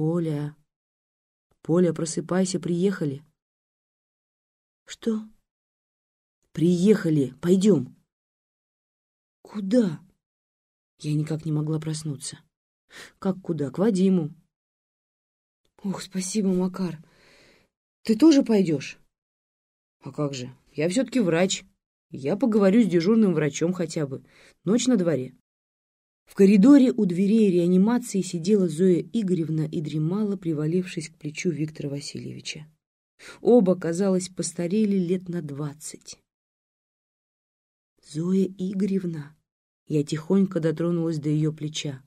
Поля, Поля, просыпайся, приехали. Что? Приехали, пойдем. Куда? Я никак не могла проснуться. Как куда? К Вадиму. Ох, спасибо, Макар. Ты тоже пойдешь? А как же? Я все-таки врач. Я поговорю с дежурным врачом хотя бы. Ночь на дворе. В коридоре у дверей реанимации сидела Зоя Игоревна и дремала, привалившись к плечу Виктора Васильевича. Оба, казалось, постарели лет на двадцать. «Зоя Игоревна!» Я тихонько дотронулась до ее плеча.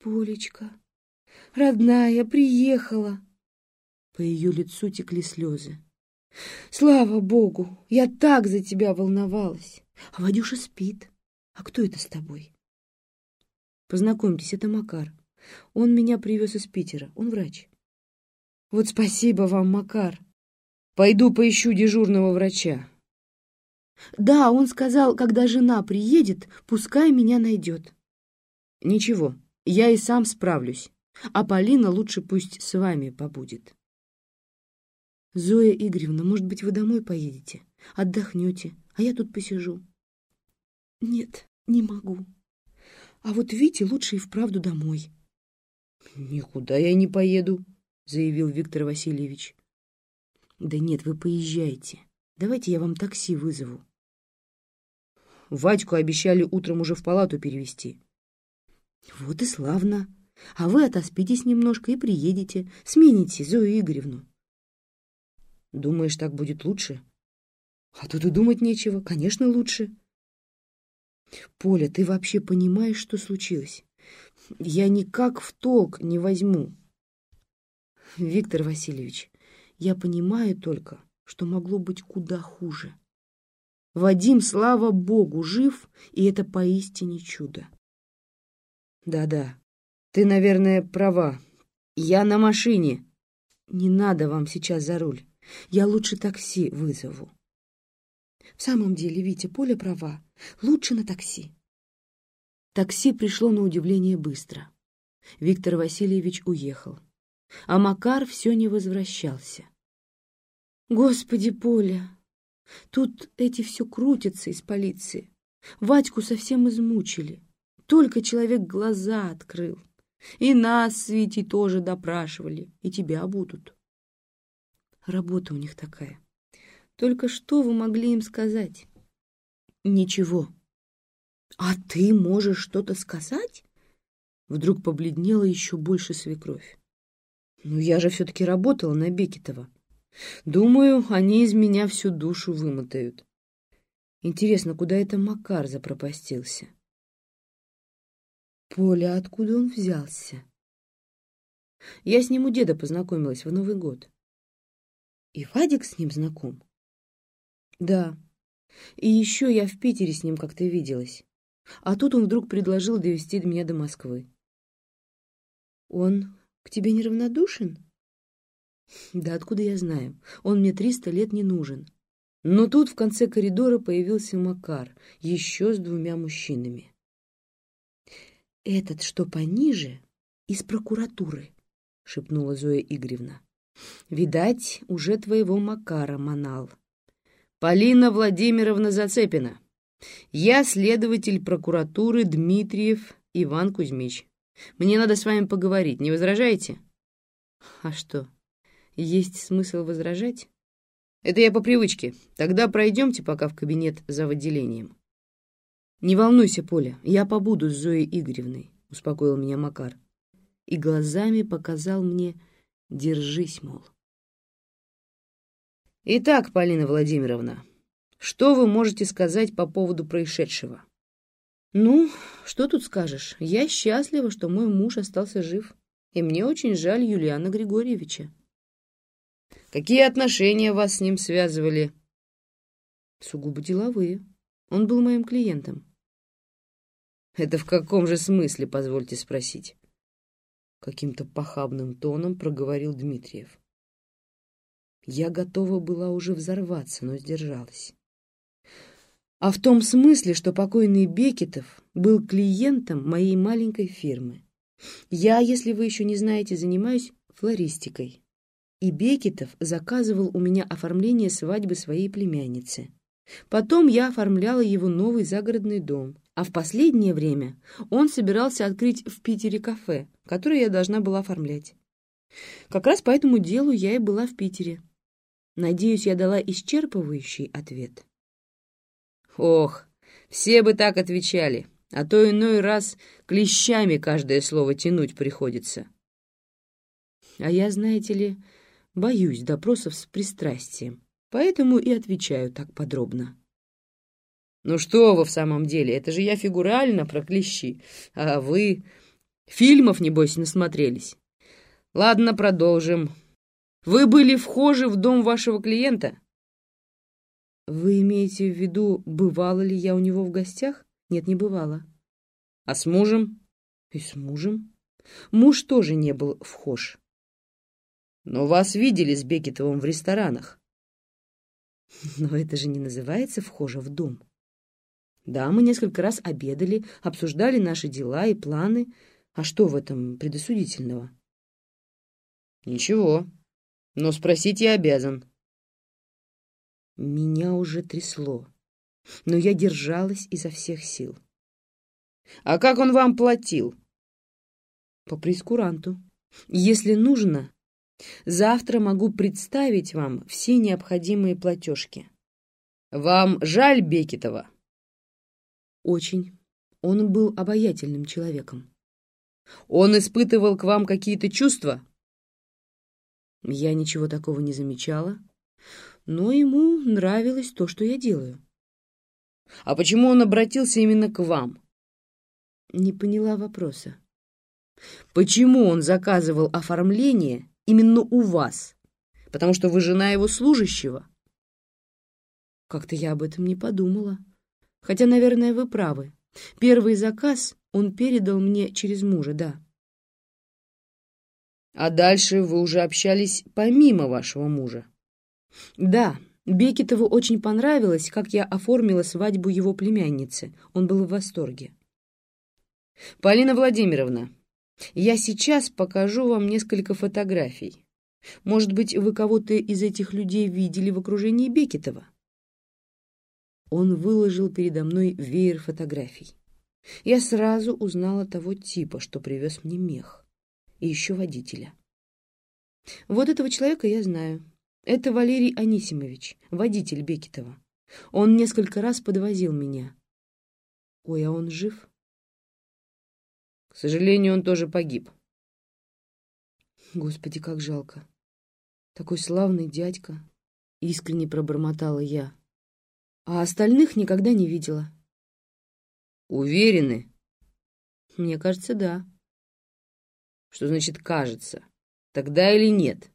«Полечка, родная, приехала!» По ее лицу текли слезы. «Слава Богу! Я так за тебя волновалась! А Вадюша спит!» «А кто это с тобой?» «Познакомьтесь, это Макар. Он меня привез из Питера. Он врач». «Вот спасибо вам, Макар. Пойду поищу дежурного врача». «Да, он сказал, когда жена приедет, пускай меня найдет». «Ничего, я и сам справлюсь. А Полина лучше пусть с вами побудет». «Зоя Игоревна, может быть, вы домой поедете? Отдохнете, а я тут посижу». «Нет, не могу. А вот Вите лучше и вправду домой». «Никуда я не поеду», — заявил Виктор Васильевич. «Да нет, вы поезжайте. Давайте я вам такси вызову». Вадьку обещали утром уже в палату перевести. «Вот и славно. А вы отоспитесь немножко и приедете, смените Зою Игоревну». «Думаешь, так будет лучше?» «А тут и думать нечего. Конечно, лучше». Поля, ты вообще понимаешь, что случилось? Я никак в толк не возьму. Виктор Васильевич, я понимаю только, что могло быть куда хуже. Вадим, слава богу, жив, и это поистине чудо. Да-да, ты, наверное, права. Я на машине. Не надо вам сейчас за руль. Я лучше такси вызову. В самом деле, Витя, Поля права. Лучше на такси. Такси пришло на удивление быстро. Виктор Васильевич уехал. А Макар все не возвращался. Господи, Поля, тут эти все крутятся из полиции. Вадьку совсем измучили. Только человек глаза открыл. И нас с Витей тоже допрашивали, и тебя будут. Работа у них такая. Только что вы могли им сказать? Ничего. А ты можешь что-то сказать? Вдруг побледнела еще больше свекровь. Ну, я же все-таки работала на Бекетова. Думаю, они из меня всю душу вымотают. Интересно, куда это Макар запропастился? Поля, откуда он взялся? Я с ним у деда познакомилась в Новый год. И Вадик с ним знаком? Да. И еще я в Питере с ним как-то виделась. А тут он вдруг предложил довести меня до Москвы. Он к тебе неравнодушен? Да откуда я знаю? Он мне триста лет не нужен. Но тут в конце коридора появился Макар, еще с двумя мужчинами. «Этот, что пониже, из прокуратуры», — шепнула Зоя Игоревна. «Видать, уже твоего Макара манал». Полина Владимировна Зацепина. Я следователь прокуратуры Дмитриев Иван Кузьмич. Мне надо с вами поговорить, не возражаете? А что, есть смысл возражать? Это я по привычке. Тогда пройдемте пока в кабинет за отделением. Не волнуйся, Поля, я побуду с Зоей Игоревной, успокоил меня Макар. И глазами показал мне «держись, мол». Итак, Полина Владимировна, что вы можете сказать по поводу происшедшего? Ну, что тут скажешь? Я счастлива, что мой муж остался жив, и мне очень жаль Юлиана Григорьевича. Какие отношения вас с ним связывали? Сугубо деловые. Он был моим клиентом. Это в каком же смысле, позвольте спросить? Каким-то похабным тоном проговорил Дмитриев. Я готова была уже взорваться, но сдержалась. А в том смысле, что покойный Бекетов был клиентом моей маленькой фирмы. Я, если вы еще не знаете, занимаюсь флористикой. И Бекетов заказывал у меня оформление свадьбы своей племянницы. Потом я оформляла его новый загородный дом, а в последнее время он собирался открыть в Питере кафе, которое я должна была оформлять. Как раз по этому делу я и была в Питере. Надеюсь, я дала исчерпывающий ответ. Ох, все бы так отвечали, а то иной раз клещами каждое слово тянуть приходится. А я, знаете ли, боюсь допросов с пристрастием, поэтому и отвечаю так подробно. Ну что вы в самом деле, это же я фигурально про клещи, а вы... Фильмов, небось, насмотрелись. Ладно, продолжим. Вы были вхожи в дом вашего клиента? Вы имеете в виду, бывала ли я у него в гостях? Нет, не бывала. А с мужем? И с мужем. Муж тоже не был вхож. Но вас видели с Бекетовым в ресторанах. Но это же не называется вхожа в дом. Да, мы несколько раз обедали, обсуждали наши дела и планы. А что в этом предосудительного? Ничего, но спросить я обязан. Меня уже трясло, но я держалась изо всех сил. А как он вам платил? По прескуранту. Если нужно, завтра могу представить вам все необходимые платежки. Вам жаль Бекетова? Очень. Он был обаятельным человеком. Он испытывал к вам какие-то чувства? Я ничего такого не замечала, но ему нравилось то, что я делаю. А почему он обратился именно к вам? Не поняла вопроса. Почему он заказывал оформление именно у вас? Потому что вы жена его служащего? Как-то я об этом не подумала. Хотя, наверное, вы правы. Первый заказ он передал мне через мужа, да. А дальше вы уже общались помимо вашего мужа? Да, Бекетову очень понравилось, как я оформила свадьбу его племянницы. Он был в восторге. Полина Владимировна, я сейчас покажу вам несколько фотографий. Может быть, вы кого-то из этих людей видели в окружении Бекетова? Он выложил передо мной веер фотографий. Я сразу узнала того типа, что привез мне мех и еще водителя. Вот этого человека я знаю. Это Валерий Анисимович, водитель Бекетова. Он несколько раз подвозил меня. Ой, а он жив? К сожалению, он тоже погиб. Господи, как жалко. Такой славный дядька. Искренне пробормотала я. А остальных никогда не видела. Уверены? Мне кажется, да. Что значит «кажется»? Тогда или нет?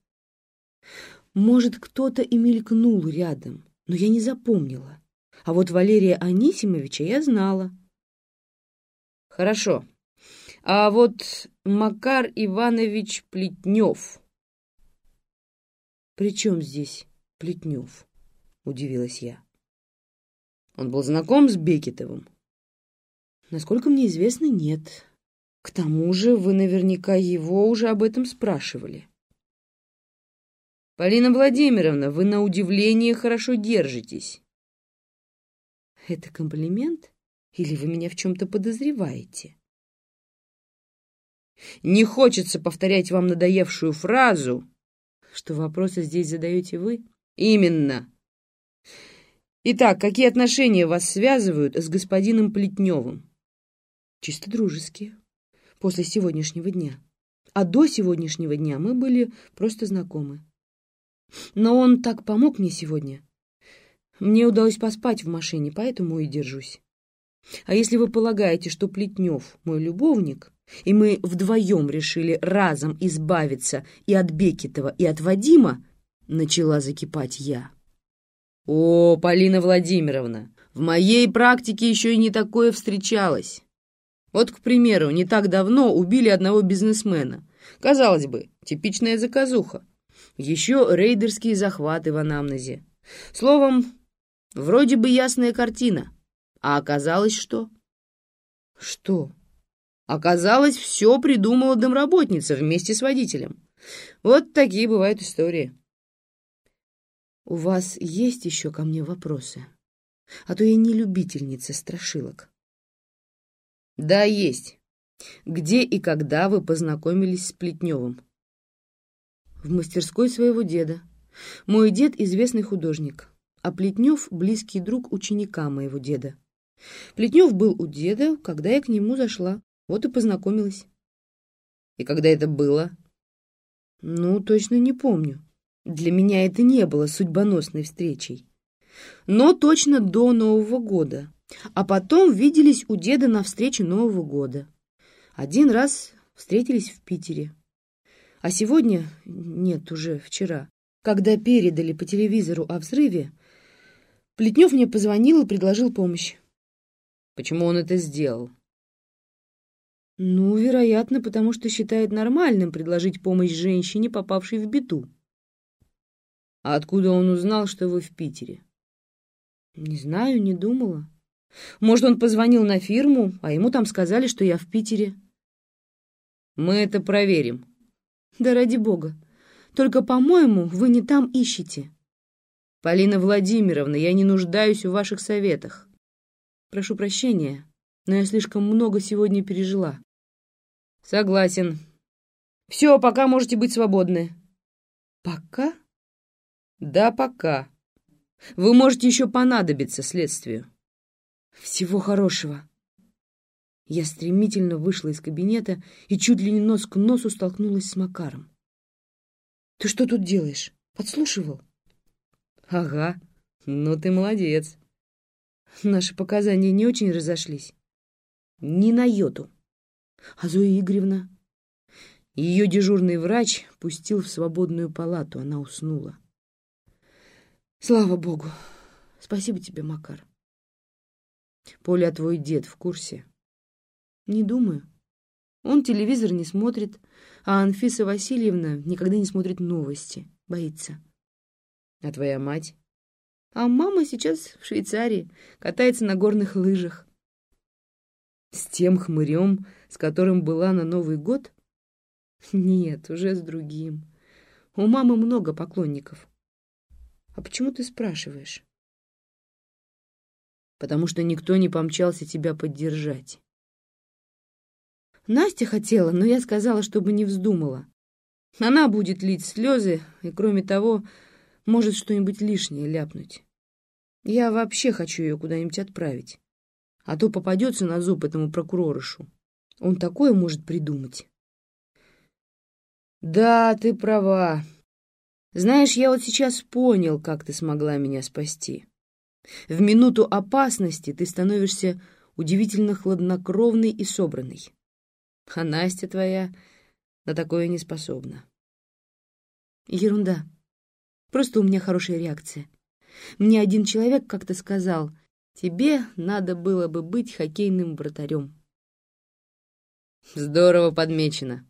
Может, кто-то и мелькнул рядом, но я не запомнила. А вот Валерия Анисимовича я знала. Хорошо. А вот Макар Иванович Плетнев... «При чем здесь Плетнев?» — удивилась я. Он был знаком с Бекетовым? Насколько мне известно, нет. К тому же вы наверняка его уже об этом спрашивали. Полина Владимировна, вы на удивление хорошо держитесь. Это комплимент? Или вы меня в чем-то подозреваете? Не хочется повторять вам надоевшую фразу, что вопросы здесь задаете вы? Именно. Итак, какие отношения вас связывают с господином Плетневым? Чисто дружеские после сегодняшнего дня. А до сегодняшнего дня мы были просто знакомы. Но он так помог мне сегодня. Мне удалось поспать в машине, поэтому и держусь. А если вы полагаете, что Плетнев мой любовник, и мы вдвоем решили разом избавиться и от Бекетова, и от Вадима, начала закипать я. О, Полина Владимировна, в моей практике еще и не такое встречалось. Вот, к примеру, не так давно убили одного бизнесмена. Казалось бы, типичная заказуха. Еще рейдерские захваты в анамнезе. Словом, вроде бы ясная картина. А оказалось что? Что? Оказалось, все придумала домработница вместе с водителем. Вот такие бывают истории. У вас есть еще ко мне вопросы? А то я не любительница страшилок. Да, есть. Где и когда вы познакомились с Плетневым? В мастерской своего деда. Мой дед — известный художник, а Плетнев — близкий друг ученика моего деда. Плетнев был у деда, когда я к нему зашла. Вот и познакомилась. И когда это было? Ну, точно не помню. Для меня это не было судьбоносной встречей. Но точно до Нового года. А потом виделись у деда на встрече Нового года. Один раз встретились в Питере. А сегодня, нет, уже вчера, когда передали по телевизору о взрыве, Плетнев мне позвонил и предложил помощь. Почему он это сделал? Ну, вероятно, потому что считает нормальным предложить помощь женщине, попавшей в беду. А откуда он узнал, что вы в Питере? Не знаю, не думала. Может, он позвонил на фирму, а ему там сказали, что я в Питере. Мы это проверим. Да ради бога. Только, по-моему, вы не там ищете. Полина Владимировна, я не нуждаюсь в ваших советах. Прошу прощения, но я слишком много сегодня пережила. Согласен. Все, пока можете быть свободны. Пока? Да, пока. Вы можете еще понадобиться следствию. Всего хорошего. Я стремительно вышла из кабинета и чуть ли не нос к носу столкнулась с Макаром. «Ты что тут делаешь? Подслушивал?» «Ага, ну ты молодец». Наши показания не очень разошлись. Ни на йоту. А Зоя Игоревна? Ее дежурный врач пустил в свободную палату, она уснула. Слава богу. Спасибо тебе, Макар. Поля, твой дед в курсе? Не думаю. Он телевизор не смотрит, а Анфиса Васильевна никогда не смотрит новости, боится. А твоя мать? А мама сейчас в Швейцарии, катается на горных лыжах. С тем хмырем, с которым была на Новый год? Нет, уже с другим. У мамы много поклонников. А почему ты спрашиваешь? Потому что никто не помчался тебя поддержать. Настя хотела, но я сказала, чтобы не вздумала. Она будет лить слезы и, кроме того, может что-нибудь лишнее ляпнуть. Я вообще хочу ее куда-нибудь отправить а то попадется на зуб этому прокурорышу. Он такое может придумать. Да, ты права. Знаешь, я вот сейчас понял, как ты смогла меня спасти. В минуту опасности ты становишься удивительно хладнокровной и собранной. А Настя твоя на такое не способна. Ерунда. Просто у меня хорошая реакция. Мне один человек как-то сказал — Тебе надо было бы быть хоккейным вратарем. Здорово подмечено.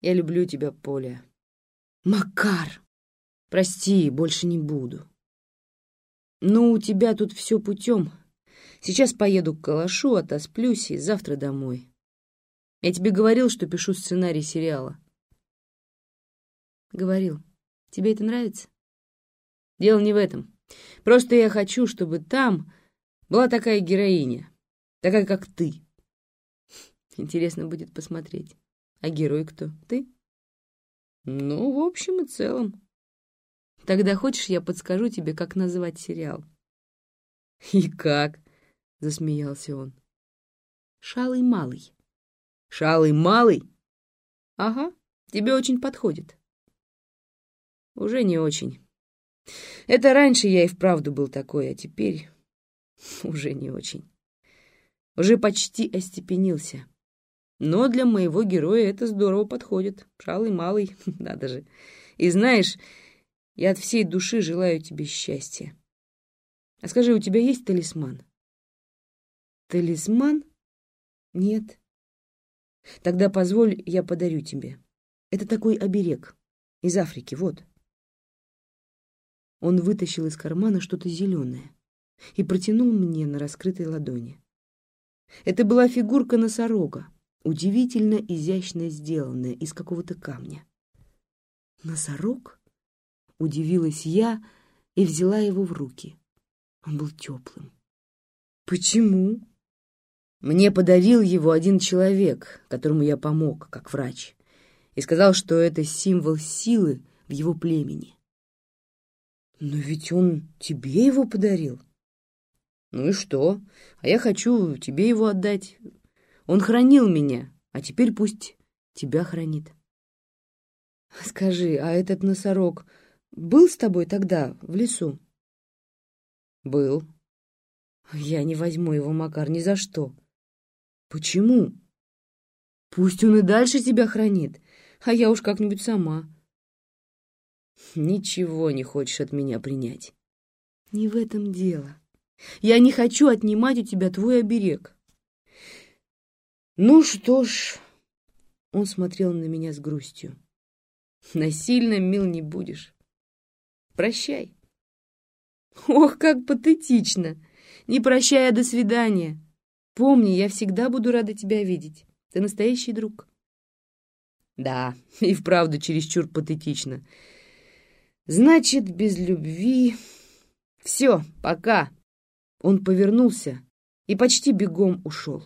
Я люблю тебя, Поля. Макар! Прости, больше не буду. Ну, у тебя тут все путем. Сейчас поеду к Калашу, отосплюсь и завтра домой. Я тебе говорил, что пишу сценарий сериала. Говорил. Тебе это нравится? Дело не в этом. Просто я хочу, чтобы там была такая героиня, такая, как ты. Интересно будет посмотреть. А герой кто? Ты? Ну, в общем и целом. Тогда хочешь, я подскажу тебе, как называть сериал? И как? Засмеялся он. Шалый малый. Шалый малый? Ага, тебе очень подходит. Уже не очень. Это раньше я и вправду был такой, а теперь... Уже не очень. Уже почти остепенился. Но для моего героя это здорово подходит. Шалый малый, надо же. И знаешь, я от всей души желаю тебе счастья. А скажи, у тебя есть талисман? Талисман? Нет. Тогда позволь, я подарю тебе. Это такой оберег. Из Африки, вот. Он вытащил из кармана что-то зеленое и протянул мне на раскрытой ладони. Это была фигурка носорога, удивительно изящно сделанная из какого-то камня. «Носорог?» — удивилась я и взяла его в руки. Он был теплым. «Почему?» Мне подарил его один человек, которому я помог, как врач, и сказал, что это символ силы в его племени. Но ведь он тебе его подарил. Ну и что? А я хочу тебе его отдать. Он хранил меня, а теперь пусть тебя хранит. Скажи, а этот носорог был с тобой тогда в лесу? Был. Я не возьму его, Макар, ни за что. Почему? Пусть он и дальше тебя хранит, а я уж как-нибудь сама. Ничего не хочешь от меня принять. Не в этом дело. Я не хочу отнимать у тебя твой оберег. Ну что ж, он смотрел на меня с грустью. Насильно мил не будешь. Прощай. Ох, как патетично. Не прощай, а до свидания. Помни, я всегда буду рада тебя видеть. Ты настоящий друг. Да, и вправду чересчур патетично. Значит, без любви... Все, пока. Он повернулся и почти бегом ушел.